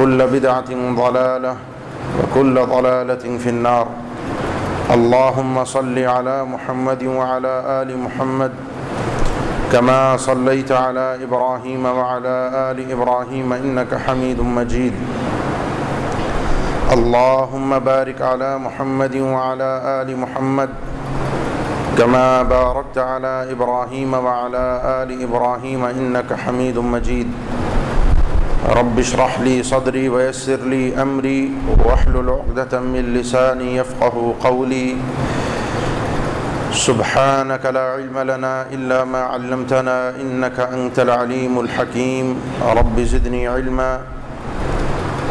وكل بدعة ضلالة وكل ضلالة في النار. اللهم صل على محمد وعلى آل محمد كما صليت على إبراهيم وعلى آل إبراهيم إنك حميد مجيد. اللهم بارك على محمد وعلى آل محمد كما باركت على إبراهيم وعلى آل إبراهيم إنك حميد مجيد. رب اشرح لي صدري ويسر لي أمري واحلل عقدة من لساني يفقه قولي. سبحانك لا علم لنا إلا ما علمتنا إنك أنت العليم الحكيم. رب زدني علما.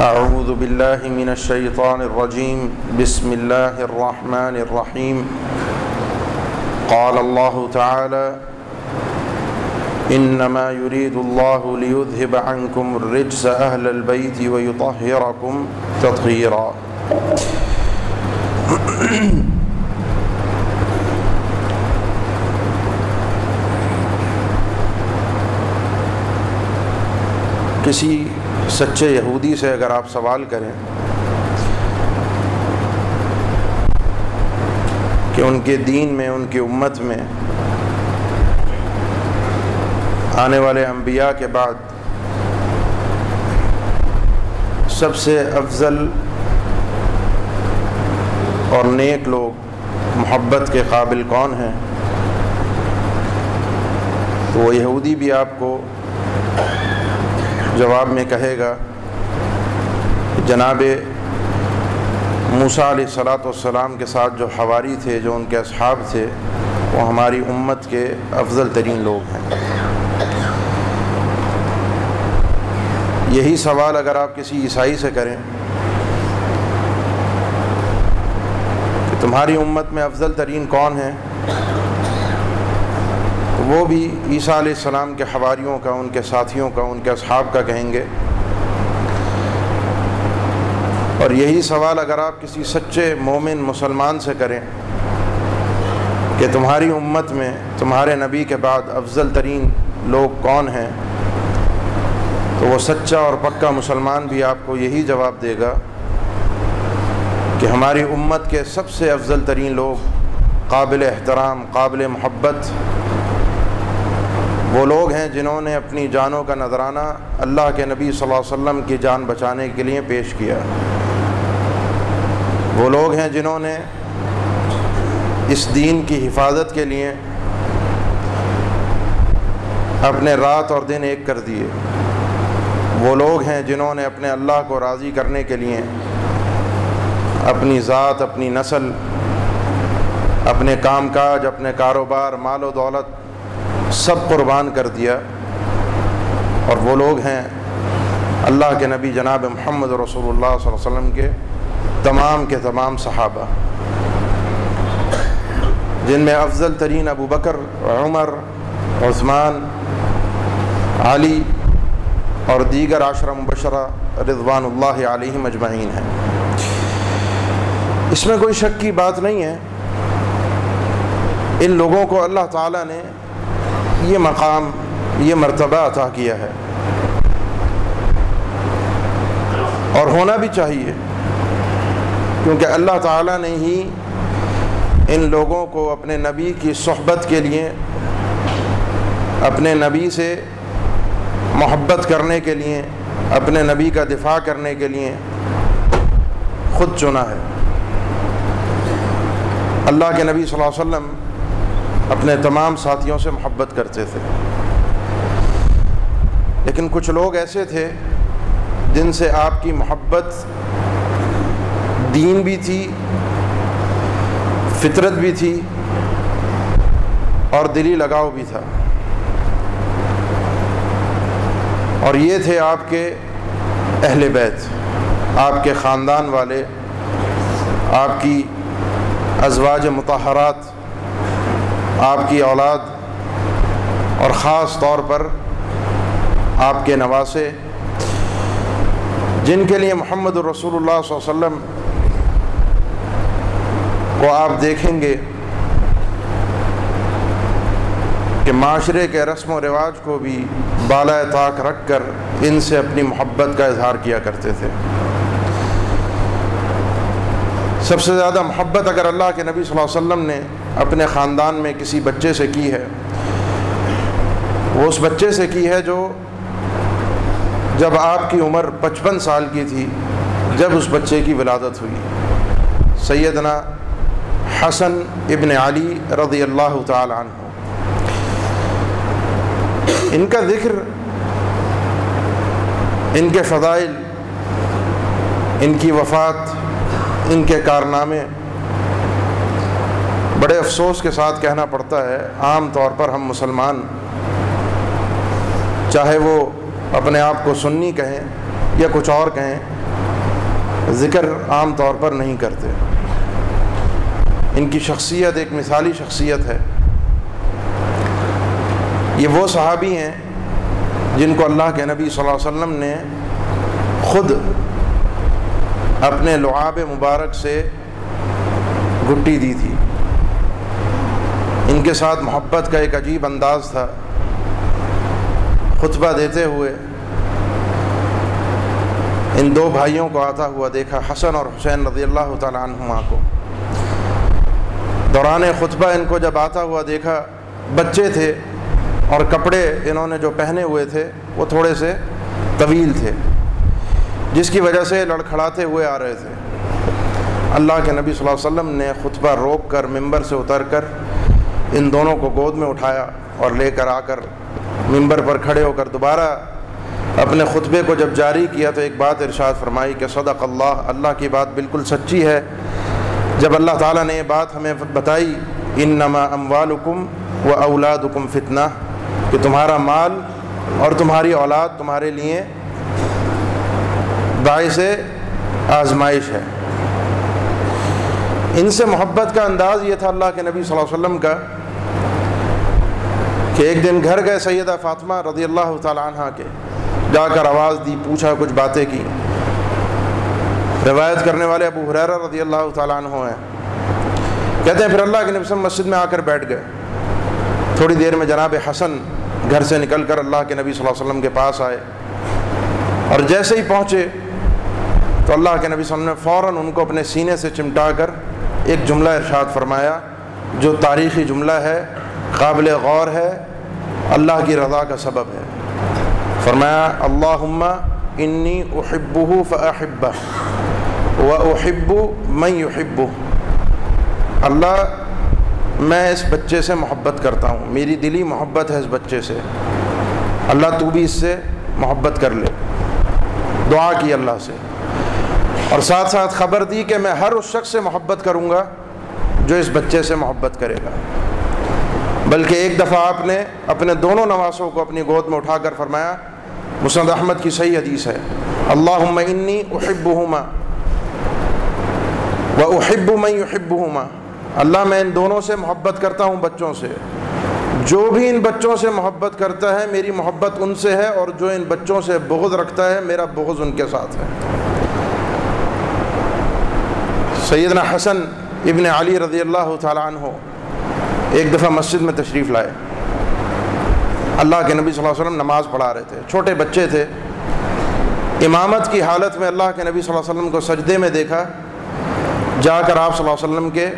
أعوذ بالله من الشيطان الرجيم. بسم الله الرحمن الرحيم. قال الله تعالى إنما يريد الله ليذهب عنكم الرجس أهل البيت ويطهركم تطهيرا. کسی سچے یہودی سے اگر آپ سوال کریں کہ ان کے دین میں، ان کی امت میں آنے والے انبیاء کے بعد سب سے افضل اور نیک لوگ محبت کے قابل کون ہیں؟ تو وہ یہودی بھی آپ کو جواب میں کہے گا جناب موسیٰ علیہ صلاۃ والسلام کے ساتھ جو حواری تھے، جو ان کے اصحاب تھے، وہ ہماری امت کے افضل ترین لوگ ہیں۔ یہی سوال اگر آپ کسی عیسائی سے کریں کہ تمہاری امت میں افضل ترین کون ہیں وہ بھی عیسیٰ علیہ السلام کے حواریوں کا، ان کے ساتھیوں کا، ان کے اصحاب کا کہیں گے۔ اور یہی سوال اگر آپ کسی سچے مومن مسلمان سے کریں کہ تمہاری امت میں، تمہارے نبی کے بعد افضل ترین لوگ کون ہیں تو وہ سچا اور پکا مسلمان بھی آپ کو یہی جواب دے گا کہ ہماری امت کے سب سے افضل ترین لوگ، قابل احترام، قابل محبت، وہ لوگ ہیں جنہوں نے اپنی جانوں کا نذرانہ اللہ کے نبی صلی اللہ علیہ وسلم کی جان بچانے کے لیے پیش کیا۔ وہ لوگ ہیں جنہوں نے اس دین کی حفاظت کے لیے اپنے رات اور دن ایک کر دیے۔ وہ لوگ ہیں جنہوں نے اپنے اللہ کو راضی کرنے کے لیے اپنی ذات، اپنی نسل، اپنے کام کاج، اپنے کاروبار، مال و دولت سب قربان کر دیا اور وہ لوگ ہیں اللہ کے نبی جناب محمد رسول اللہ صلی اللہ علیہ وسلم کے تمام کے تمام صحابہ۔ جن میں افضل ترین ابو بکر، عمر، عثمان، علی اور دیگر عاشرہ مبشرہ رضوان اللہ علیہ مجمعین ہیں۔ اس میں کوئی شک کی بات نہیں ہے۔ ان لوگوں کو اللہ تعالیٰ نے یہ مقام، یہ مرتبہ عطا کیا ہے۔ اور ہونا بھی چاہیے، کیونکہ اللہ تعالیٰ نے ہی ان لوگوں کو اپنے نبی کی صحبت کے لیے، اپنے نبی سے محبت کرنے کے لیے، اپنے نبی کا دفاع کرنے کے لیے خود چنا ہے۔ اللہ کے نبی صلی اللہ علیہ وسلم اپنے تمام ساتھیوں سے محبت کرتے تھے۔ لیکن کچھ لوگ ایسے تھے جن سے آپ کی محبت دین بھی تھی، فطرت بھی تھی اور دلی لگاؤ بھی تھا۔ اور یہ تھے آپ کے اہل بیت، آپ کے خاندان والے، آپ کی ازواج متحرات آپ کی اولاد، اور خاص طور پر آپ کے نواسے، جن کے لیے محمد الرسول اللہ صلی اللہ علیہ وسلم کو آپ دیکھیں گے۔ کہ معاشرے کے رسم و رواج کو بھی بالائے طاق رکھ کر ان سے اپنی محبت کا اظہار کیا کرتے تھے۔ سب سے زیادہ محبت اگر اللہ کے نبی صلی اللہ علیہ وسلم نے اپنے خاندان میں کسی بچے سے کی ہے، وہ اس بچے سے کی ہے جو جب آپ کی عمر پچپن سال کی تھی، جب اس بچے کی ولادت ہوئی۔ سیدنا حسن ابن علی رضی اللہ تعالی عنہ۔ ان کا ذکر، ان کے فضائل، ان کی وفات، ان کے کارنامے بڑے افسوس کے ساتھ کہنا پڑتا ہے۔ عام طور پر ہم مسلمان چاہے وہ اپنے آپ کو سنی کہیں یا کچھ اور کہیں، ذکر عام طور پر نہیں کرتے۔ ان کی شخصیت ایک مثالی شخصیت ہے۔ یہ وہ صحابی ہیں جن کو اللہ کے نبی صلی اللہ علیہ وسلم نے خود اپنے لعاب مبارک سے گٹی دی تھی۔ ان کے ساتھ محبت کا ایک عجیب انداز تھا۔ خطبہ دیتے ہوئے ان دو بھائیوں کو آتا ہوا دیکھا، حسن اور حسین رضی اللہ تعالیٰ عنہما کو۔ دوران خطبہ ان کو جب آتا ہوا دیکھا، بچے تھے۔ اور کپڑے انہوں نے جو پہنے ہوئے تھے وہ تھوڑے سے طویل تھے، جس کی وجہ سے لڑکھڑاتے ہوئے آ رہے تھے۔ اللہ کے نبی صلی اللہ علیہ وسلم نے خطبہ روک کر ممبر سے اتر کر ان دونوں کو گود میں اٹھایا اور لے کر آ کر ممبر پر کھڑے ہو کر دوبارہ اپنے خطبے کو جب جاری کیا تو ایک بات ارشاد فرمائی کہ صدق اللہ اللہ کی بات بالکل سچی ہے۔ جب اللہ تعالیٰ نے یہ بات ہمیں بتائی ان نما اموالکم و اولادکم فتنہ کہ تمہارا مال اور تمہاری اولاد تمہارے لیے باعث آزمائش ہے۔ ان سے محبت کا انداز یہ تھا اللہ کے نبی صلی اللہ علیہ وسلم کا کہ ایک دن گھر گئے سیدہ فاطمہ رضی اللہ تعالیٰ عنہ کے۔ جا کر آواز دی، پوچھا، کچھ باتیں کی۔ روایت کرنے والے ابو حریرہ رضی اللہ تعالیٰ عنہ ہیں۔ کہتے ہیں، پھر اللہ کے نبی صلی اللہ علیہ وسلم مسجد میں آ کر بیٹھ گئے۔ تھوڑی دیر میں جناب حسن گھر سے نکل کر اللہ کے نبی صلی اللہ علیہ وسلم کے پاس آئے اور جیسے ہی پہنچے تو اللہ کے نبی صلی اللہ علیہ وسلم نے فوراً ان کو اپنے سینے سے چمٹا کر ایک جملہ ارشاد فرمایا جو تاریخی جملہ ہے، قابل غور ہے، اللہ کی رضا کا سبب ہے۔ فرمایا اللہ انی احبہ فاحبہ، و احب من یحبہ۔ اللہ میں اس بچے سے محبت کرتا ہوں۔ میری دلی محبت ہے اس بچے سے۔ اللہ تو بھی اس سے محبت کر لے۔ دعا کی اللہ سے۔ اور ساتھ ساتھ خبر دی کہ میں ہر اس شخص سے محبت کروں گا جو اس بچے سے محبت کرے گا۔ بلکہ ایک دفعہ آپ نے اپنے دونوں نواسوں کو اپنی گود میں اٹھا کر فرمایا، مسند احمد کی صحیح حدیث ہے اللہ انی احب ہما و احب میں احب اللہ میں ان دونوں سے محبت کرتا ہوں بچوں سے۔ جو بھی ان بچوں سے محبت کرتا ہے، میری محبت ان سے ہے اور جو ان بچوں سے بغض رکھتا ہے، میرا بغض ان کے ساتھ ہے۔ سیدنا حسن ابن علی رضی اللہ تعالیٰ عنہ ایک دفعہ مسجد میں تشریف لائے۔ اللہ کے نبی صلی اللہ علیہ وسلم نماز پڑھا رہے تھے۔ چھوٹے بچے تھے۔ امامت کی حالت میں اللہ کے نبی صلی اللہ علیہ وسلم کو سجدے میں دیکھا۔ جا کر آپ صلی اللہ علیہ وسلم کے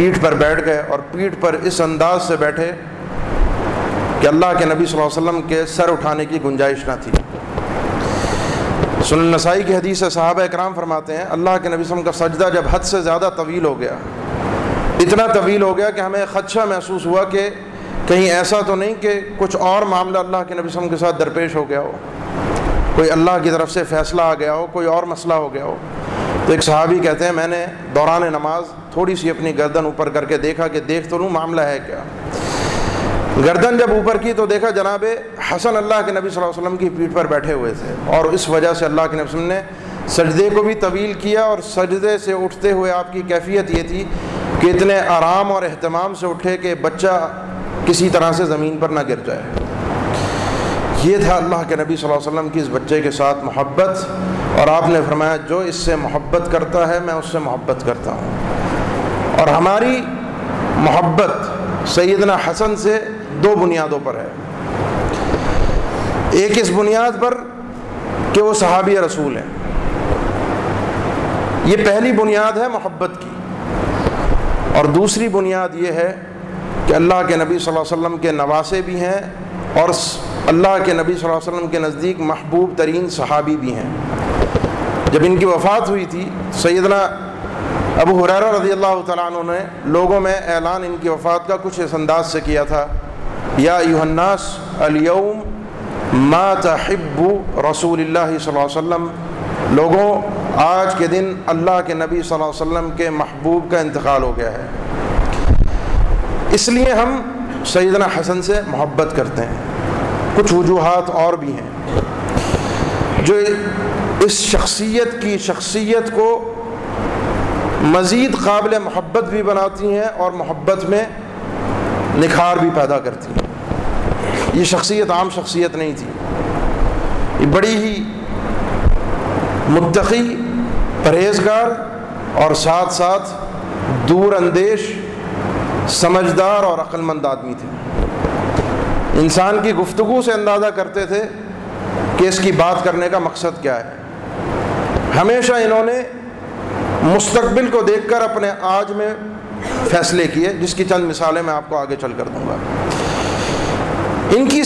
پیٹھ پر بیٹھ گئے اور پیٹھ پر اس انداز سے بیٹھے کہ اللہ کے نبی صلی اللہ علیہ وسلم کے سر اٹھانے کی گنجائش نہ تھی۔ سن نسائی کی حدیث صحابہ اکرام فرماتے ہیں، اللہ کے نبی صلی اللہ علیہ وسلم کا سجدہ جب حد سے زیادہ طویل ہو گیا، اتنا طویل ہو گیا کہ ہمیں خدشہ محسوس ہوا کہ کہیں ایسا تو نہیں کہ کچھ اور معاملہ اللہ کے نبی صلی اللہ علیہ وسلم کے ساتھ درپیش ہو گیا ہو۔ کوئی اللہ کی طرف سے فیصلہ آ گیا ہو، کوئی اور مسئلہ ہو گیا ہو۔ تو ایک صحابی کہتے ہیں، میں نے دوران نماز تھوڑی سی اپنی گردن اوپر کر کے دیکھا کہ دیکھ تو لوں، معاملہ ہے کیا؟ گردن جب اوپر کی تو دیکھا جناب حسن اللہ کے نبی صلی اللہ علیہ وسلم کی پیٹھ پر بیٹھے ہوئے تھے اور اس وجہ سے اللہ کے نبی وسلم نے سجدے کو بھی طویل کیا اور سجدے سے اٹھتے ہوئے آپ کی کیفیت یہ تھی کہ اتنے آرام اور اہتمام سے اٹھے کہ بچہ کسی طرح سے زمین پر نہ گر جائے۔ یہ تھا اللہ کے نبی صلی اللہ علیہ وسلم کی اس بچے کے ساتھ محبت اور آپ نے فرمایا جو اس سے محبت کرتا ہے میں اس سے محبت کرتا ہوں۔ اور ہماری محبت سیدنا حسن سے دو بنیادوں پر ہے۔ ایک اس بنیاد پر کہ وہ صحابی رسول ہیں۔ یہ پہلی بنیاد ہے محبت کی۔ اور دوسری بنیاد یہ ہے کہ اللہ کے نبی صلی اللہ علیہ وسلم کے نواسے بھی ہیں اور اللہ کے نبی صلی اللہ علیہ وسلم کے نزدیک محبوب ترین صحابی بھی ہیں۔ جب ان کی وفات ہوئی تھی، سیدنا ابو حریرہ رضی اللہ تعالیٰ عنہ نے لوگوں میں اعلان ان کی وفات کا کچھ اس انداز سے کیا تھا، یا الناس اليوم ما تحب رسول اللہ صلی اللہ علیہ وسلم، لوگوں، آج کے دن اللہ کے نبی صلی اللہ علیہ وسلم کے محبوب کا انتقال ہو گیا ہے۔ اس لیے ہم سیدنا حسن سے محبت کرتے ہیں۔ کچھ وجوہات اور بھی ہیں۔ جو اس شخصیت کی شخصیت کو مزید قابل محبت بھی بناتی ہیں اور محبت میں نکھار بھی پیدا کرتی ہیں۔ یہ شخصیت عام شخصیت نہیں تھی۔ یہ بڑی ہی متقی، پرہیزگار اور ساتھ ساتھ دور اندیش، سمجھدار اور عقل مند آدمی تھے۔ انسان کی گفتگو سے اندازہ کرتے تھے کہ اس کی بات کرنے کا مقصد کیا ہے۔ ہمیشہ انہوں نے مستقبل کو دیکھ کر اپنے آج میں فیصلے کیے، جس کی چند مثالیں میں آپ کو آگے چل کر دوں گا۔ ان کی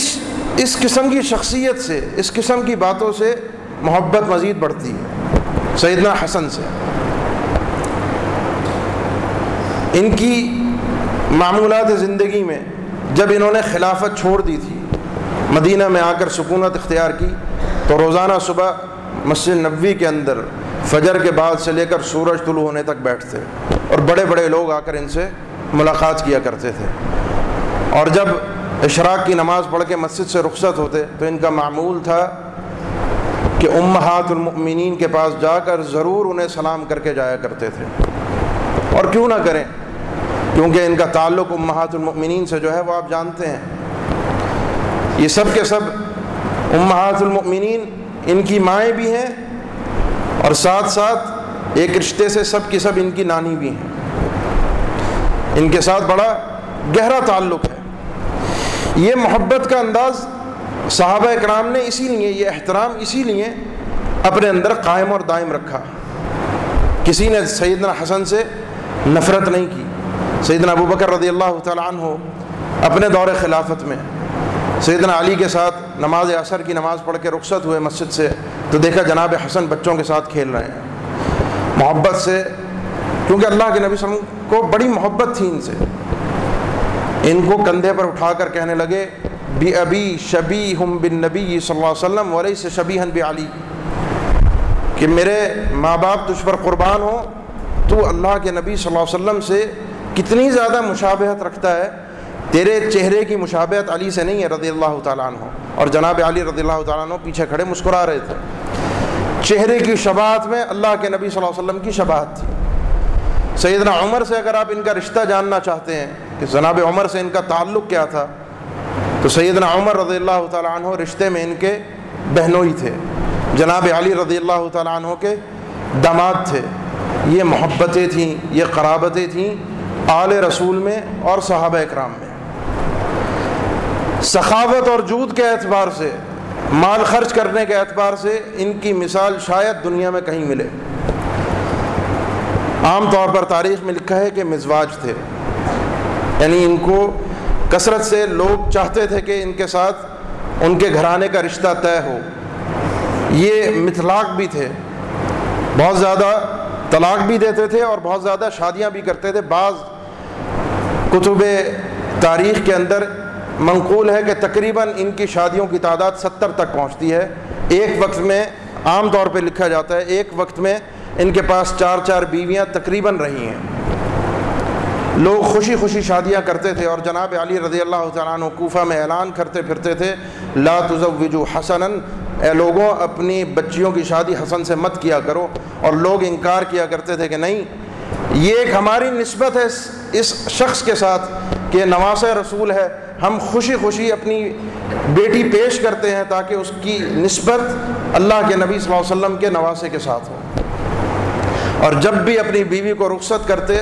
اس قسم کی شخصیت سے، اس قسم کی باتوں سے محبت مزید بڑھتی ہے۔ سیدنا حسن سے۔ ان کی معمولات زندگی میں جب انہوں نے خلافت چھوڑ دی تھی، مدینہ میں آ کر سکونت اختیار کی، تو روزانہ صبح مسجد نبوی کے اندر فجر کے بعد سے لے کر سورج طلوع ہونے تک بیٹھتے اور بڑے بڑے لوگ آ کر ان سے ملاقات کیا کرتے تھے۔ اور جب اشراق کی نماز پڑھ کے مسجد سے رخصت ہوتے تو ان کا معمول تھا کہ امہات المؤمنین کے پاس جا کر ضرور انہیں سلام کر کے جایا کرتے تھے۔ اور کیوں نہ کریں؟ کیونکہ ان کا تعلق امہات المؤمنین سے جو ہے وہ آپ جانتے ہیں۔ یہ سب کے سب امہات المؤمنین ان کی مائیں بھی ہیں اور ساتھ ساتھ ایک رشتے سے سب کی سب ان کی نانی بھی ہیں۔ ان کے ساتھ بڑا گہرا تعلق ہے۔ یہ محبت کا انداز صحابہ اکرام نے اسی لیے، یہ احترام اسی لیے اپنے اندر قائم اور دائم رکھا۔ کسی نے سیدنا حسن سے نفرت نہیں کی۔ سیدنا ابو بکر رضی اللہ تعالیٰ عنہ اپنے دور خلافت میں سیدنا علی کے ساتھ نماز اثر کی نماز پڑھ کے رخصت ہوئے مسجد سے تو دیکھا جناب حسن بچوں کے ساتھ کھیل رہے ہیں۔ محبت سے، کیونکہ اللہ کے نبی صلی اللہ علیہ وسلم کو بڑی محبت تھی ان سے۔ ان کو کندھے پر اٹھا کر کہنے لگے، بی ابی شبی ہم بن نبی صلی اللہ علیہ وسلم ولی سے شبی ہن علی۔ کہ میرے ماں باپ تجھ پر قربان ہو تو اللہ کے نبی صلی اللہ علیہ وسلم سے کتنی زیادہ مشابہت رکھتا ہے۔ تیرے چہرے کی مشابہت علی سے نہیں ہے، رضی اللہ تعالیٰ عنہ۔ اور جناب علی رضی اللہ تعالیٰ عنہ پیچھے کھڑے مسکرا رہے تھے۔ چہرے کی شباہت میں اللہ کے نبی صلی اللہ علیہ وسلم کی شباہت تھی۔ سیدنا عمر سے اگر آپ ان کا رشتہ جاننا چاہتے ہیں کہ جناب عمر سے ان کا تعلق کیا تھا، تو سیدنا عمر رضی اللہ تعالیٰ عنہ رشتے میں ان کے بہنوئی تھے۔ جناب علی رضی اللہ تعالیٰ عنہ کے داماد تھے۔ یہ محبتیں تھیں، یہ قرابتیں تھیں آل رسول میں اور صحابہ اکرام میں۔ سخاوت اور جود کے اعتبار سے، مال خرچ کرنے کے اعتبار سے ان کی مثال شاید دنیا میں کہیں ملے۔ عام طور پر تاریخ میں لکھا ہے کہ مزواج تھے۔ یعنی ان کو کثرت سے لوگ چاہتے تھے کہ ان کے ساتھ ان کے گھرانے کا رشتہ طے ہو۔ یہ مطلاق بھی تھے۔ بہت زیادہ طلاق بھی دیتے تھے اور بہت زیادہ شادیاں بھی کرتے تھے۔ بعض کتب تاریخ کے اندر منقول ہے کہ تقریباً ان کی شادیوں کی تعداد ستر تک پہنچتی ہے۔ ایک وقت میں عام طور پہ لکھا جاتا ہے، ایک وقت میں ان کے پاس چار چار بیویاں تقریباً رہی ہیں۔ لوگ خوشی خوشی شادیاں کرتے تھے اور جناب علی رضی اللہ تعالیٰ عنہ کوفہ میں اعلان کرتے پھرتے تھے، لا تزوجو حسنا، اے لوگوں، اپنی بچیوں کی شادی حسن سے مت کیا کرو۔ اور لوگ انکار کیا کرتے تھے کہ نہیں، یہ ایک ہماری نسبت ہے اس شخص کے ساتھ۔ کہ نواز رسول ہے، ہم خوشی خوشی اپنی بیٹی پیش کرتے ہیں تاکہ اس کی نسبت اللہ کے نبی صلی اللہ علیہ وسلم کے نواسے کے ساتھ ہو۔ اور جب بھی اپنی بیوی کو رخصت کرتے،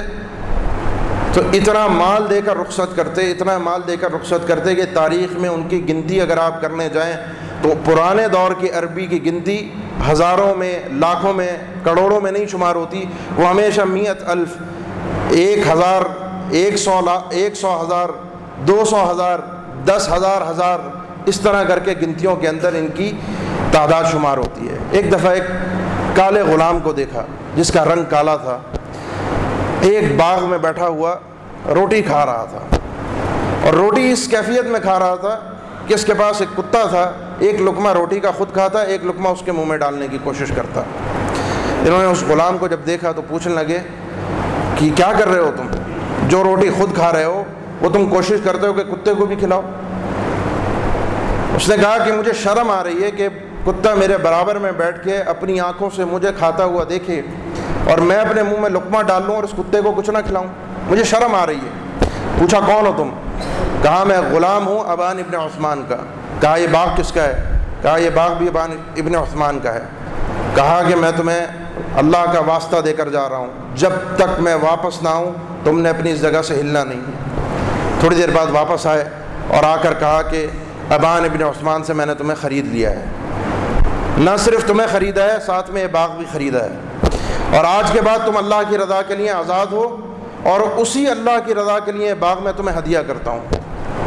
تو اتنا مال دے کر رخصت کرتے، اتنا مال دے کر رخصت کرتے کہ تاریخ میں ان کی گنتی اگر آپ کرنے جائیں، تو پرانے دور کی عربی کی گنتی ہزاروں میں، لاکھوں میں، کروڑوں میں نہیں شمار ہوتی۔ وہ ہمیشہ میت الف، ایک ہزار ایک سو ایک سو ہزار، دو سو ہزار، دس ہزار ہزار اس طرح کر کے گنتیوں کے اندر ان کی تعداد شمار ہوتی ہے۔ ایک دفعہ ایک کالے غلام کو دیکھا، جس کا رنگ کالا تھا۔ ایک باغ میں بیٹھا ہوا روٹی کھا رہا تھا۔ اور روٹی اس کیفیت میں کھا رہا تھا کہ اس کے پاس ایک کتا تھا۔ ایک لقمہ روٹی کا خود کھاتا، ایک لقمہ اس کے منہ میں ڈالنے کی کوشش کرتا۔ انہوں نے اس غلام کو جب دیکھا تو پوچھنے لگے کہ کیا کر رہے ہو تم؟ جو روٹی خود کھا رہے ہو، وہ تم کوشش کرتے ہو کہ کتے کو بھی کھلاؤ۔ اس نے کہا کہ مجھے شرم آ رہی ہے کہ کتا میرے برابر میں بیٹھ کے اپنی آنکھوں سے مجھے کھاتا ہوا دیکھے اور میں اپنے منہ میں لقمہ ڈال لوں اور اس کتے کو کچھ نہ کھلاؤں۔ مجھے شرم آ رہی ہے۔ پوچھا، کون ہو تم؟ کہا، میں غلام ہوں، ابان ابن عثمان کا۔ کہا، یہ باغ کس کا ہے؟ کہا، یہ باغ بھی ابان ابن عثمان کا ہے۔ کہا کہ میں تمہیں اللہ کا واسطہ دے کر جا رہا ہوں۔ جب تک میں واپس نہ آؤں تم نے اپنی اس جگہ سے ہلنا نہیں۔ تھوڑی دیر بعد واپس آئے اور آ کر کہا کہ ابان ابن عثمان سے میں نے تمہیں خرید لیا ہے۔ نہ صرف تمہیں خریدا ہے، ساتھ میں یہ باغ بھی خریدا ہے۔ اور آج کے بعد تم اللہ کی رضا کے لیے آزاد ہو اور اسی اللہ کی رضا کے لیے باغ میں تمہیں ہدیہ کرتا ہوں۔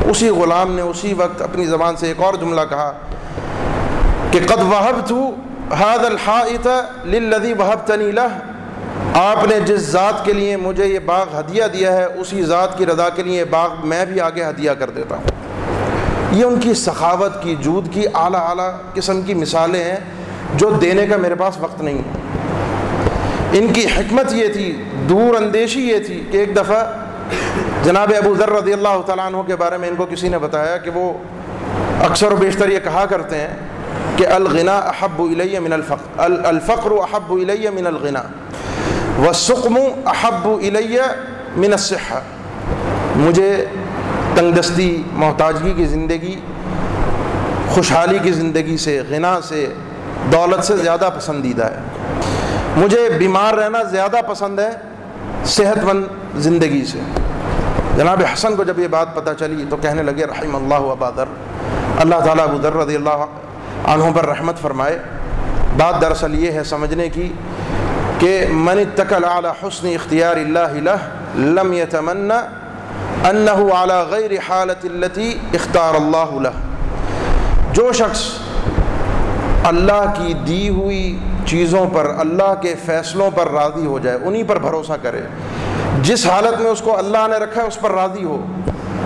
اسی غلام نے اسی وقت اپنی زبان سے ایک اور جملہ کہا کہ قد وہب تو حاد الحاط للذی وہب تنی آپ نے جس ذات کے لیے مجھے یہ باغ ہدیہ دیا ہے، اسی ذات کی رضا کے لیے باغ میں بھی آگے ہدیہ کر دیتا ہوں۔ یہ ان کی سخاوت کی، جود کی، اعلیٰ اعلیٰ قسم کی مثالیں ہیں جو دینے کا میرے پاس وقت نہیں۔ ہے ان کی حکمت یہ تھی، دور اندیشی یہ تھی کہ ایک دفعہ جناب ابو ذر رضی اللہ تعالیٰ عنہ کے بارے میں ان کو کسی نے بتایا کہ وہ اکثر و بیشتر یہ کہا کرتے ہیں۔ کہ الغنا احب الیہ من الفقر الفقر احب الیہ من الغنا، والسقم احب الیہ من الصحہ۔ مجھے تنگ دستی محتاجگی کی زندگی، خوشحالی کی زندگی سے، غنا سے، دولت سے زیادہ پسندیدہ ہے۔ مجھے بیمار رہنا زیادہ پسند ہے صحت مند زندگی سے۔ جناب حسن کو جب یہ بات پتہ چلی تو کہنے لگے رحم اللہ ابادر اللہ تعالیٰ ابو در رضی اللہ عنہ پر رحمت فرمائے۔ بات دراصل یہ ہے سمجھنے کی کہ من تقل اعلیٰ حسن اختیار اللہ لم یتمنى انہو علی غیر حالت التی اختار اللہ لہ۔ جو شخص اللہ کی دی ہوئی چیزوں پر، اللہ کے فیصلوں پر راضی ہو جائے، انہی پر بھروسہ کرے، جس حالت میں اس کو اللہ نے رکھا ہے، اس پر راضی ہو۔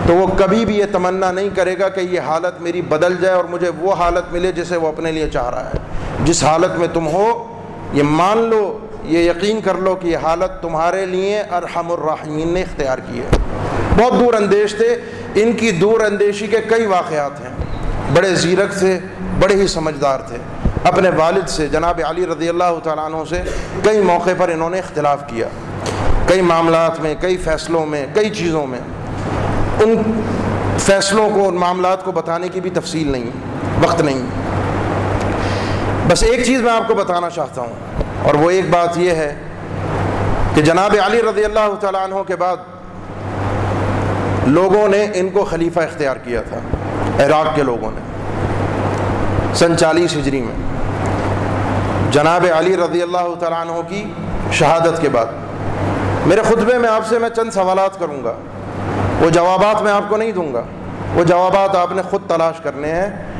تو وہ کبھی بھی یہ تمنا نہیں کرے گا کہ یہ حالت میری بدل جائے اور مجھے وہ حالت ملے جسے وہ اپنے لیے چاہ رہا ہے۔ جس حالت میں تم ہو، یہ مان لو، یہ یقین کر لو کہ یہ حالت تمہارے لیے ارحم الرحمین نے اختیار کی ہے۔ بہت دور اندیش تھے۔ ان کی دور اندیشی کے کئی واقعات ہیں۔ بڑے زیرک تھے، بڑے ہی سمجھدار تھے۔ اپنے والد سے، جناب علی رضی اللہ تعالیٰ عنہ سے کئی موقع پر انہوں نے اختلاف کیا۔ کئی معاملات میں، کئی فیصلوں میں، کئی چیزوں میں۔ ان فیصلوں کو، ان معاملات کو بتانے کی بھی تفصیل نہیں، وقت نہیں۔ بس ایک چیز میں آپ کو بتانا چاہتا ہوں، اور وہ ایک بات یہ ہے کہ جناب علی رضی اللہ تعالیٰ عنہ کے بعد لوگوں نے ان کو خلیفہ اختیار کیا تھا، عراق کے لوگوں نے۔ سن چالیس ہجری میں جناب علی رضی اللہ تعالیٰ عنہ کی شہادت کے بعد، میرے خطبے میں آپ سے میں چند سوالات کروں گا۔ وہ جوابات میں آپ کو نہیں دوں گا۔ وہ جوابات آپ نے خود تلاش کرنے ہیں۔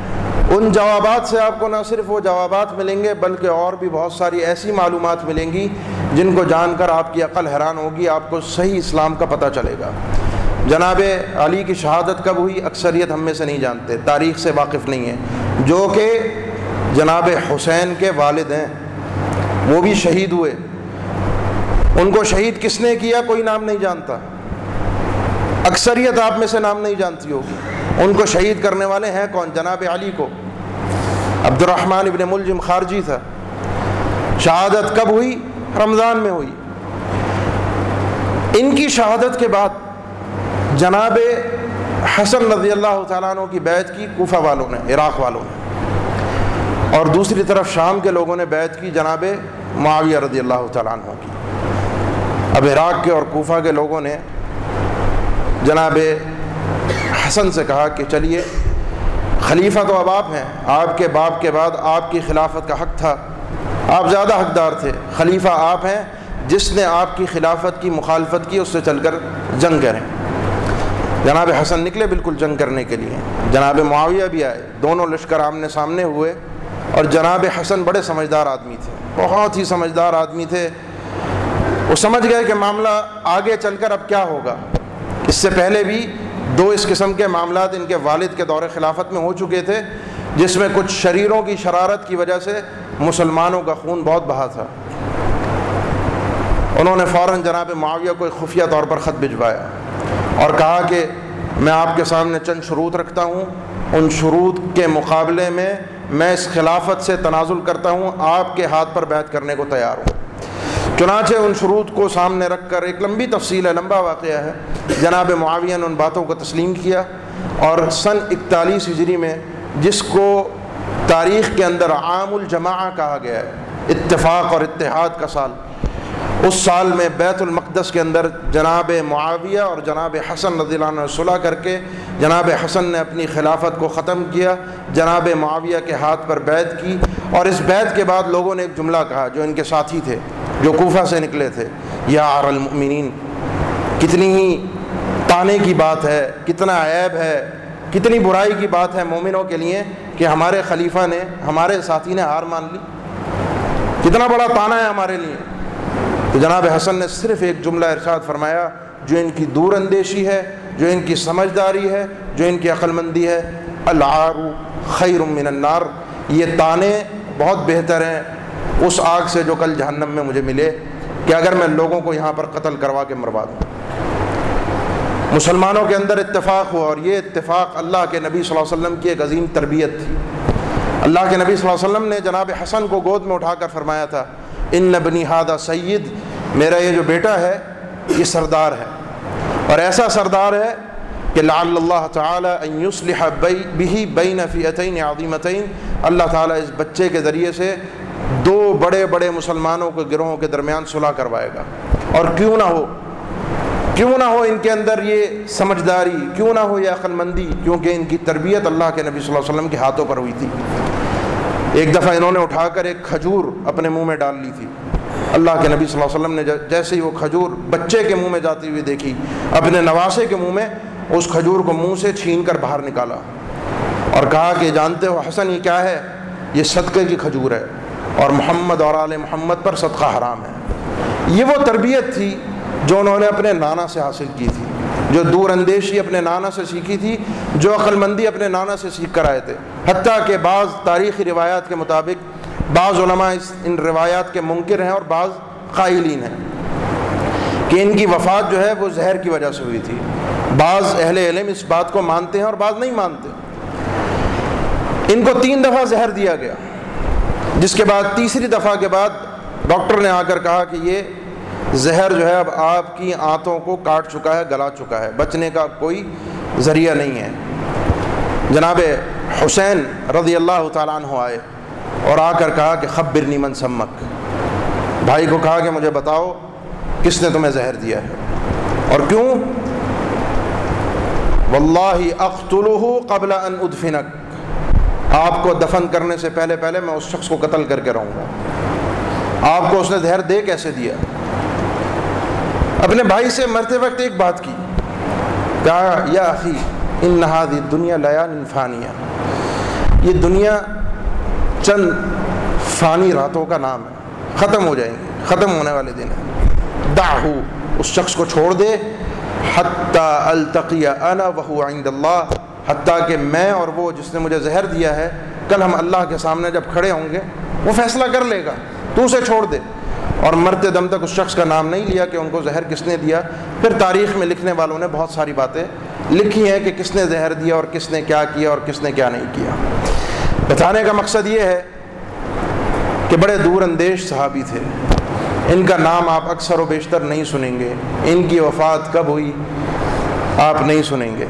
ان جوابات سے آپ کو نہ صرف وہ جوابات ملیں گے، بلکہ اور بھی بہت ساری ایسی معلومات ملیں گی جن کو جان کر آپ کی عقل حیران ہوگی، آپ کو صحیح اسلام کا پتہ چلے گا۔ جناب علی کی شہادت کب ہوئی؟ اکثریت ہم میں سے نہیں جانتے، تاریخ سے واقف نہیں ہے جو کہ جناب حسین کے والد ہیں، وہ بھی شہید ہوئے۔ ان کو شہید کس نے کیا؟ کوئی نام نہیں جانتا۔ اکثریت آپ میں سے نام نہیں جانتی ہوگی۔ ان کو شہید کرنے والے ہیں کون؟ جناب علی کو۔ عبد الرحمن ابن ملجم خارجی تھا۔ شہادت کب ہوئی؟ رمضان میں ہوئی۔ ان کی شہادت کے بعد جناب حسن رضی اللہ تعالیٰ عنہ کی بیعت کی کوفہ والوں نے، عراق والوں نے۔ اور دوسری طرف شام کے لوگوں نے بیعت کی جناب معاویہ رضی اللہ تعالیٰ عنہ کی۔ اب عراق کے اور کوفہ کے لوگوں نے جناب حسن سے کہا کہ چلیے، خلیفہ تو اب آپ ہیں، آپ کے باپ کے بعد آپ کی خلافت کا حق تھا۔ آپ زیادہ حقدار تھے۔ خلیفہ آپ ہیں، جس نے آپ کی خلافت کی، مخالفت کی، اس سے چل کر جنگ کریں۔ جناب حسن نکلے بالکل جنگ کرنے کے لیے۔ جناب معاویہ بھی آئے۔ دونوں لشکر آمنے سامنے ہوئے۔ اور جناب حسن بڑے سمجھدار آدمی تھے۔ بہت ہی سمجھدار آدمی تھے۔ وہ سمجھ گئے کہ معاملہ آگے چل کر اب کیا ہوگا۔ اس سے پہلے بھی دو اس قسم کے معاملات ان کے والد کے دور خلافت میں ہو چکے تھے، جس میں کچھ شریروں کی شرارت کی وجہ سے مسلمانوں کا خون بہت بہا تھا۔ انہوں نے فوراً جناب معاویہ کو ایک خفیہ طور پر خط بھجوایا اور کہا کہ میں آپ کے سامنے چند شروط رکھتا ہوں۔ ان شروط کے مقابلے میں میں اس خلافت سے تنازل کرتا ہوں، آپ کے ہاتھ پر بیعت کرنے کو تیار ہوں۔ چنانچہ ان شروط کو سامنے رکھ کر ایک لمبی تفصیل ہے، لمبا واقعہ ہے۔ جناب معاویہ نے ان باتوں کو تسلیم کیا اور سن اکتالیس ہجری میں جس کو تاریخ کے اندر عام الجماع کہا گیا ہے، اتفاق اور اتحاد کا سال۔ اس سال میں بیت المقدس کے اندر جناب معاویہ اور جناب حسن رضی اللہ عنہ صلح کر کے جناب حسن نے اپنی خلافت کو ختم کیا، جناب معاویہ کے ہاتھ پر بیت کی اور اس بیت کے بعد لوگوں نے ایک جملہ کہا جو ان کے ساتھی تھے۔ جو کوفہ سے نکلے تھے۔ یا آر المؤمنین، کتنی ہی تانے کی بات ہے، کتنا عیب ہے، کتنی برائی کی بات ہے مومنوں کے لیے کہ ہمارے خلیفہ نے ہمارے ساتھی نے ہار مان لی۔ کتنا بڑا تانا ہے ہمارے لیے۔ تو جناب حسن نے صرف ایک جملہ ارشاد فرمایا، جو ان کی دور اندیشی ہے، جو ان کی سمجھداری ہے، جو ان کی عقل مندی ہے العار خیر من النار۔ یہ تانے بہت بہتر ہیں اس آگ سے جو کل جہنم میں مجھے ملے، کہ اگر میں لوگوں کو یہاں پر قتل کروا کے مروا دوں۔ مسلمانوں کے اندر اتفاق ہوا، اور یہ اتفاق اللہ کے نبی صلی اللہ علیہ وسلم کی ایک عظیم تربیت تھی۔ اللہ کے نبی صلی اللہ علیہ وسلم نے جناب حسن کو گود میں اٹھا کر فرمایا تھا، ان نبنی ہادہ سید، میرا یہ جو بیٹا ہے، یہ سردار ہے۔ اور ایسا سردار ہے کہ لعل اللہ تعالیٰ یصلح بھی بین فیتین عظیمتین۔ اللہ تعالیٰ اس بچے کے ذریعے سے دو بڑے بڑے مسلمانوں کے گروہوں کے درمیان صلح کروائے گا۔ اور کیوں نہ ہو؟ کیوں نہ ہو ان کے اندر یہ سمجھداری؟ کیوں نہ ہو یہ عقل مندی کیونکہ ان کی تربیت اللہ کے نبی صلی اللہ علیہ وسلم کے ہاتھوں پر ہوئی تھی۔ ایک دفعہ انہوں نے اٹھا کر ایک کھجور اپنے منہ میں ڈال لی تھی۔ اللہ کے نبی صلی اللہ علیہ وسلم نے جیسے ہی وہ کھجور بچے کے منہ میں جاتی ہوئی دیکھی، اپنے نواسے کے منہ میں اس کھجور کو منہ سے چھین کر باہر نکالا۔ اور کہا کہ جانتے ہو حسن، یہ کیا ہے؟ یہ صدقے کی کھجور ہے۔ اور محمد اور آل محمد پر صدقہ حرام ہے۔ یہ وہ تربیت تھی جو انہوں نے اپنے نانا سے حاصل کی تھی، جو دور اندیشی اپنے نانا سے سیکھی تھی، جو عقل مندی اپنے نانا سے سیکھ کر آئے تھے۔ حتیٰ کہ بعض تاریخی روایات کے مطابق بعض علماء اس ان روایات کے منکر ہیں اور بعض قائلین ہیں۔ کہ ان کی وفات جو ہے وہ زہر کی وجہ سے ہوئی تھی۔ بعض اہل علم اس بات کو مانتے ہیں اور بعض نہیں مانتے۔ ان کو تین دفعہ زہر دیا گیا۔ جس کے بعد تیسری دفعہ کے بعد ڈاکٹر نے آ کر کہا کہ یہ زہر جو ہے اب آپ کی آنتوں کو کاٹ چکا ہے، گلا چکا ہے۔ بچنے کا کوئی ذریعہ نہیں ہے۔ جناب حسین رضی اللہ تعالیٰ عنہ آئے اور آ کر کہا کہ خبر نیمن سمک۔ بھائی کو کہا کہ مجھے بتاؤ کس نے تمہیں زہر دیا ہے؟ اور کیوں؟ واللہ اقتلہ قبل ان ادفنک۔ آپ کو دفن کرنے سے پہلے پہلے میں اس شخص کو قتل کر کے رہوں گا۔ آپ کو اس نے زہر دے کیسے دیا؟ اپنے بھائی سے مرتے وقت ایک بات کی۔ کہا، یا اخی، ان نہاد دنیا لیا انفانیہ یہ دنیا چند فانی راتوں کا نام ہے۔ ختم ہو جائیں گے ختم ہونے والے دن ہیں۔ داہو اس شخص کو چھوڑ دے۔ حتیٰ التقیہ انا وہو عند اللہ۔ حتیٰ کہ میں اور وہ جس نے مجھے زہر دیا ہے، کل ہم اللہ کے سامنے جب کھڑے ہوں گے، وہ فیصلہ کر لے گا، تو اسے چھوڑ دے۔ اور مرتے دم تک اس شخص کا نام نہیں لیا کہ ان کو زہر کس نے دیا۔ پھر تاریخ میں لکھنے والوں نے بہت ساری باتیں لکھی ہیں کہ کس نے زہر دیا اور کس نے کیا کیا اور کس نے کیا نہیں کیا۔ بتانے کا مقصد یہ ہے کہ بڑے دور اندیش صحابی تھے۔ ان کا نام آپ اکثر و بیشتر نہیں سنیں گے۔ ان کی وفات کب ہوئی؟ آپ نہیں سنیں گے۔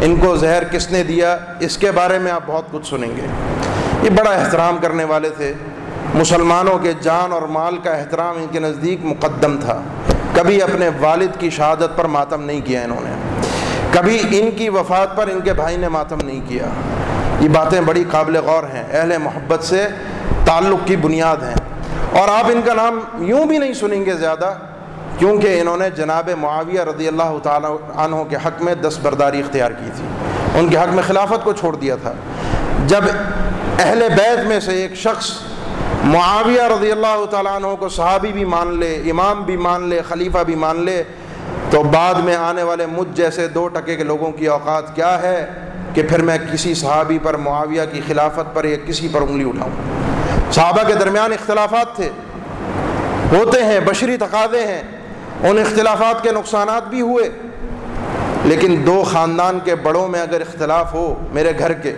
ان کو زہر کس نے دیا؟ اس کے بارے میں آپ بہت کچھ سنیں گے۔ یہ بڑا احترام کرنے والے تھے۔ مسلمانوں کے جان اور مال کا احترام ان کے نزدیک مقدم تھا۔ کبھی اپنے والد کی شہادت پر ماتم نہیں کیا انہوں نے۔ کبھی ان کی وفات پر ان کے بھائی نے ماتم نہیں کیا۔ یہ باتیں بڑی قابل غور ہیں۔ اہل محبت سے تعلق کی بنیاد ہیں۔ اور آپ ان کا نام یوں بھی نہیں سنیں گے زیادہ۔ کیونکہ انہوں نے جناب معاویہ رضی اللہ تعالیٰ عنہ کے حق میں دس برداری اختیار کی تھی۔ ان کے حق میں خلافت کو چھوڑ دیا تھا۔ جب اہل بیت میں سے ایک شخص معاویہ رضی اللہ تعالیٰ عنہ کو صحابی بھی مان لے، امام بھی مان لے، خلیفہ بھی مان لے، تو بعد میں آنے والے مجھ جیسے دو ٹکے کے لوگوں کی اوقات کیا ہے کہ پھر میں کسی صحابی پر، معاویہ کی خلافت پر یا کسی پر انگلی اٹھاؤں؟ صحابہ کے درمیان اختلافات تھے۔ ہوتے ہیں، بشری تقاضے ہیں۔ ان اختلافات کے نقصانات بھی ہوئے۔ لیکن دو خاندان کے بڑوں میں اگر اختلاف ہو میرے گھر کے،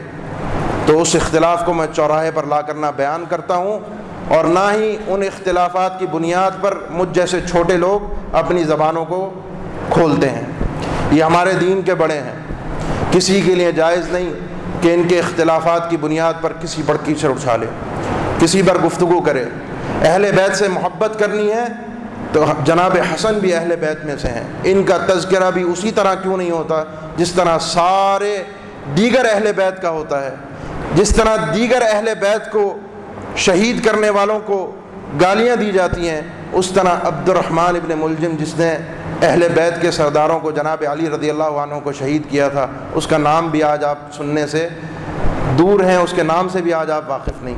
تو اس اختلاف کو میں چوراہے پر لا کرنا بیان کرتا ہوں۔ اور نہ ہی ان اختلافات کی بنیاد پر مجھ جیسے چھوٹے لوگ اپنی زبانوں کو کھولتے ہیں۔ یہ ہمارے دین کے بڑے ہیں۔ کسی کے لیے جائز نہیں کہ ان کے اختلافات کی بنیاد پر کسی پر کیچڑ اچھا لے، کسی پر گفتگو کرے۔ اہل بیت سے محبت کرنی ہے تو جناب حسن بھی اہل بیت میں سے ہیں۔ ان کا تذکرہ بھی اسی طرح کیوں نہیں ہوتا؟ جس طرح سارے دیگر اہل بیت کا ہوتا ہے۔ جس طرح دیگر اہل بیت کو شہید کرنے والوں کو گالیاں دی جاتی ہیں، اس طرح عبد الرحمن ابن ملجم جس نے اہل بیت کے سرداروں کو جناب علی رضی اللہ عنہ کو شہید کیا تھا، اس کا نام بھی آج آپ سننے سے دور ہیں، اس کے نام سے بھی آج آپ واقف نہیں۔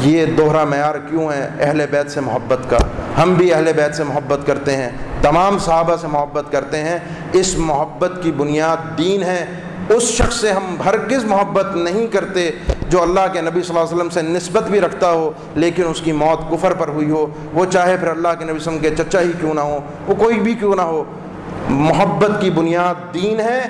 یہ دوہرا معیار کیوں ہے اہل بیت سے محبت کا؟ ہم بھی اہل بیت سے محبت کرتے ہیں، تمام صحابہ سے محبت کرتے ہیں۔ اس محبت کی بنیاد دین ہے۔ اس شخص سے ہم ہرگز محبت نہیں کرتے جو اللہ کے نبی صلی اللہ علیہ وسلم سے نسبت بھی رکھتا ہو، لیکن اس کی موت کفر پر ہوئی ہو۔ وہ چاہے پھر اللہ کے نبی صلی اللہ علیہ وسلم کے چچا ہی کیوں نہ ہو، وہ کوئی بھی کیوں نہ ہو۔ محبت کی بنیاد دین ہے۔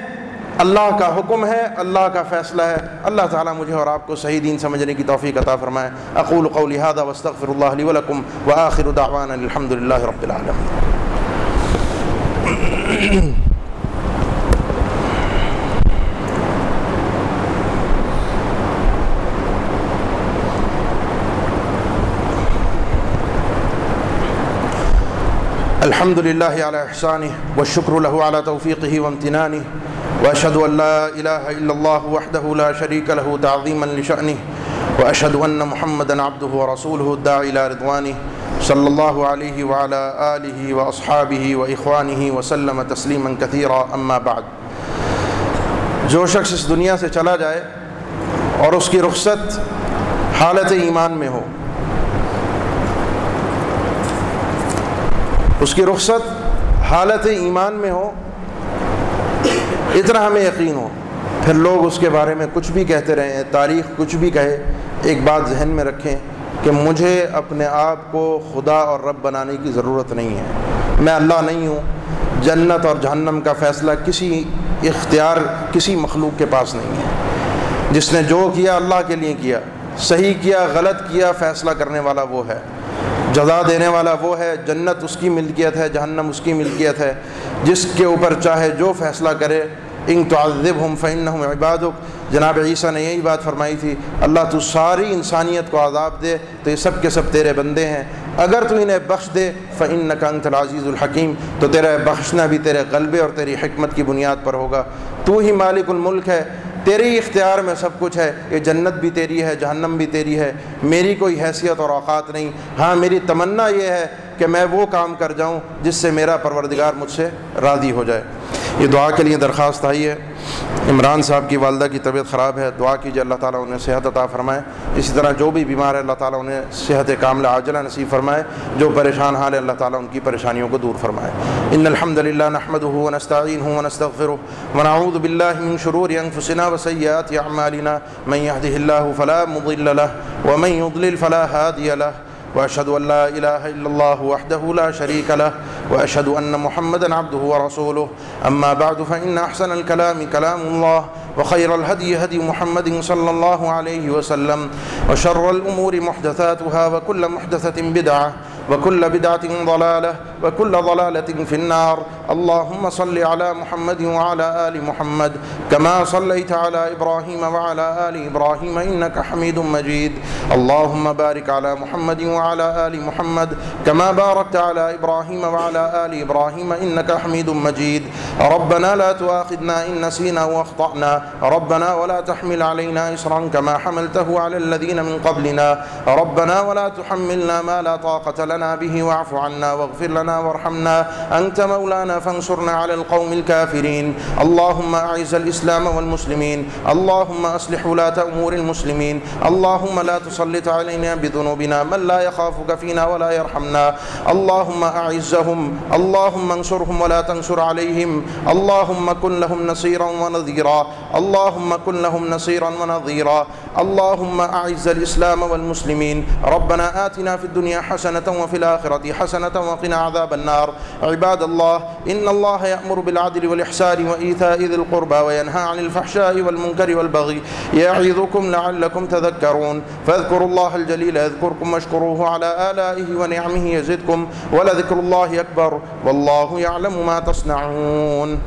اللہ کا حکم ہے، اللہ کا فیصلہ ہے۔ اللہ تعالیٰ مجھے اور آپ کو صحیح دین سمجھنے کی توفیق عطا فرمائے۔ اقول قولی هذا واستغفر الله لي ولكم واخر دعوانا الحمد لله رب العالمين الحمد لله على إحسانه والشكر له على توفيقه وامتنانه وأشهد أن لا إله إلا الله وحده لا شريك له تعظيما لشأنه، وأشهد أن محمدا عبده ورسوله الداعي إلى رضوانه صلى الله عليه وعلى آله وأصحابه وإخوانه وسلم تسليما كثيرا. أما بعد، جو شخص اس دنیا سے چلا جائے اور اس کی رخصت حالت ایمان میں ہو، اس کی رخصت حالت ایمان میں ہو اتنا ہمیں یقین ہو۔ پھر لوگ اس کے بارے میں کچھ بھی کہتے رہے تاریخ کچھ بھی کہے، ایک بات ذہن میں رکھیں کہ مجھے اپنے آپ کو خدا اور رب بنانے کی ضرورت نہیں ہے۔ میں اللہ نہیں ہوں۔ جنت اور جہنم کا فیصلہ کسی اختیار، کسی مخلوق کے پاس نہیں ہے۔ جس نے جو کیا، اللہ کے لیے کیا۔ صحیح کیا، غلط کیا، فیصلہ کرنے والا وہ ہے۔ جزا دینے والا وہ ہے۔ جنت اس کی ملکیت ہے، جہنم اس کی ملکیت ہے۔ جس کے اوپر چاہے جو فیصلہ کرے، ان تعذب ہم فن ہم عباد جناب عیسیٰ نے یہی بات فرمائی تھی، اللہ تو ساری انسانیت کو عذاب دے، تو یہ سب کے سب تیرے بندے ہیں۔ اگر تو انہیں بخش دے فعن نقنت العزیز الحکیم۔ تو تیرا بخشنا بھی تیرے غلبے اور تیری حکمت کی بنیاد پر ہوگا۔ تو ہی مالک الملک ہے۔ تیری اختیار میں سب کچھ ہے، یہ جنت بھی تیری ہے، جہنم بھی تیری ہے، میری کوئی حیثیت اور اوقات نہیں۔ ہاں میری تمنا یہ ہے کہ میں وہ کام کر جاؤں جس سے میرا پروردگار مجھ سے راضی ہو جائے۔ یہ دعا کے لیے درخواست آئی ہے۔ عمران صاحب کی والدہ کی طبیعت خراب ہے، دعا کیجیے اللہ تعالیٰ انہیں صحت عطا فرمائے۔ اسی طرح جو بھی بیمار ہے، اللہ تعالیٰ انہیں صحت کاملہ عاجلہ نصیب فرمائے۔ جو پریشان حال ہے، اللہ تعالیٰ ان کی پریشانیوں کو دور فرمائے۔ ان الحمد للہ نحمد ہُو نستعین ہوں نستغفر ونعوذ باللہ من شرور انفسنا وسیئات اعمالنا۔ من يهده الله فلا مضل له ومن يضلل فلا هادي له۔ وأشهد أن لا إله إلا الله وحده لا شريك له، وأشهد أن محمدا عبده ورسوله. أما بعد، فإن أحسن الكلام كلام الله، وخير الهدي هدي محمد صلى الله عليه وسلم، وشر الأمور محدثاتها، وكل محدثة بدعة وكل بدعة ضلالة وكل ضلالة في النار. اللهم صل على محمد وعلى آل محمد كما صليت على إبراهيم وعلى آل إبراهيم إنك حميد مجيد. اللهم بارك على محمد وعلى آل محمد كما باركت على إبراهيم وعلى آل إبراهيم إنك حميد مجيد. ربنا لا تؤاخذنا إن نسينا وأخطأنا. ربنا ولا تحمل علينا إصرا كما حملته على الذين من قبلنا. ربنا ولا تحملنا ما لا طاقة لنا لنا به واعف عنا واغفر لنا وارحمنا أنت مولانا فانصرنا على القوم الكافرين. اللهم أعز الإسلام والمسلمين. اللهم أصلح ولاة أمور المسلمين. اللهم لا تسلط علينا بذنوبنا من لا يخافك فينا ولا يرحمنا. اللهم أعزهم. اللهم انصرهم ولا تنصر عليهم. اللهم كن لهم نصيرا ونظيرا اللهم كن لهم نصيرا ونظيرا اللهم أعز الإسلام والمسلمين. ربنا آتنا في الدنيا حسنة وفي الآخرة حسنة وقنا عذاب النار. عباد الله إن الله يأمر بالعدل والإحسان وإيتاء ذي القربى وينهى عن الفحشاء والمنكر والبغي. يعظكم لعلكم تذكرون. فاذكروا الله الجليل يذكركم واشكروه على آلائه ونعمه يزدكم. ولذكر الله أكبر والله يعلم ما تصنعون.